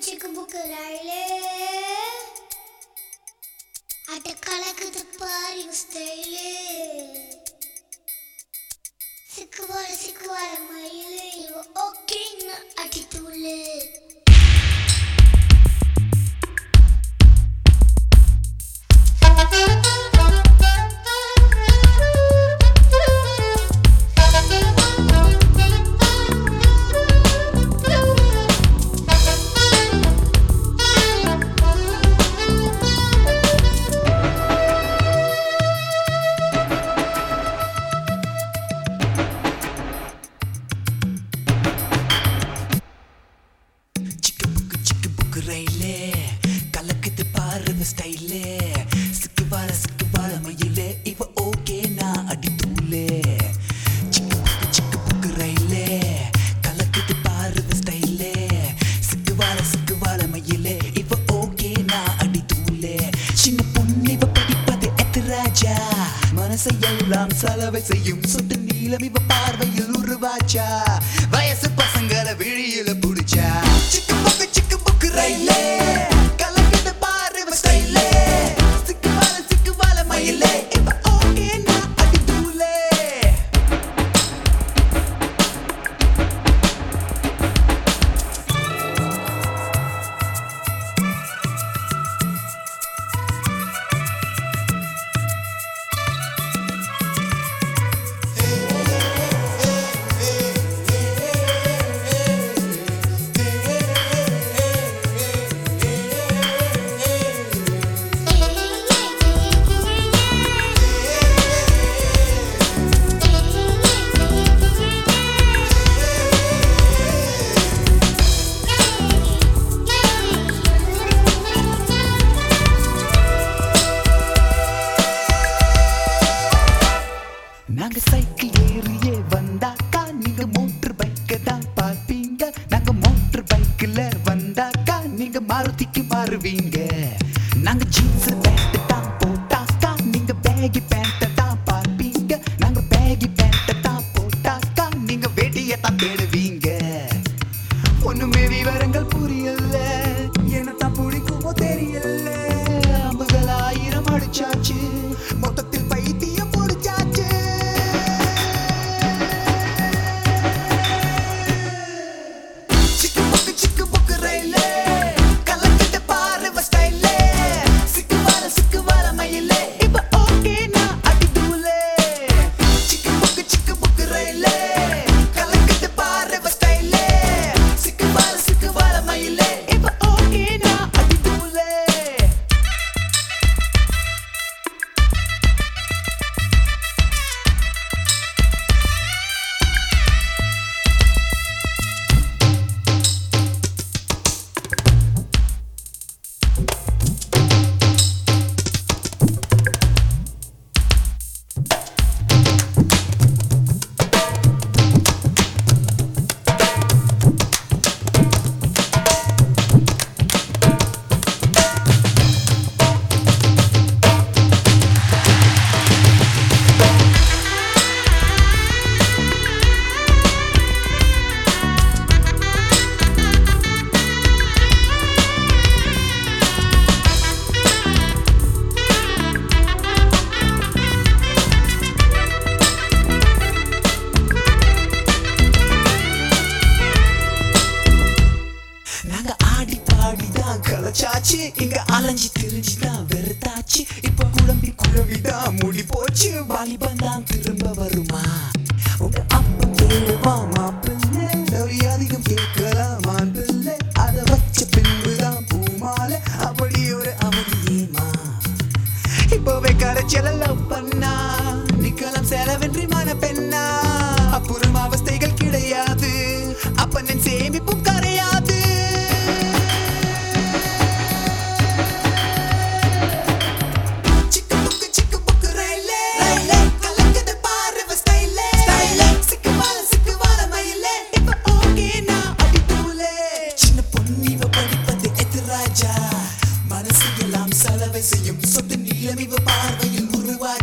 பூச்சிக்கு புக்குறாயிலே அட கலக்குது பாரு ஸ்டைலு சிக்குவார சிக்குவார மரியா தீமை செய்யும் சொட்டு நீளம் இவ பார்வையில் உருவாச்சா? வயசு பசங்களை வெளியில புடிச்சா? சிக்கு புக்கு சிக்கு புக்கு ரயிலே. i Peggy Panther. கலச்சாச்சு. இங்க அலைஞ்சி திரிஞ்சு தான் வெறுத்தாச்சு. இப்ப குழம்பி குழம்பிதான் முடி போச்சு. வாலிபன் திரும்ப வருமா? உங்க அப்ப கேளுவாமா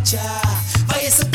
Cha, vaya ese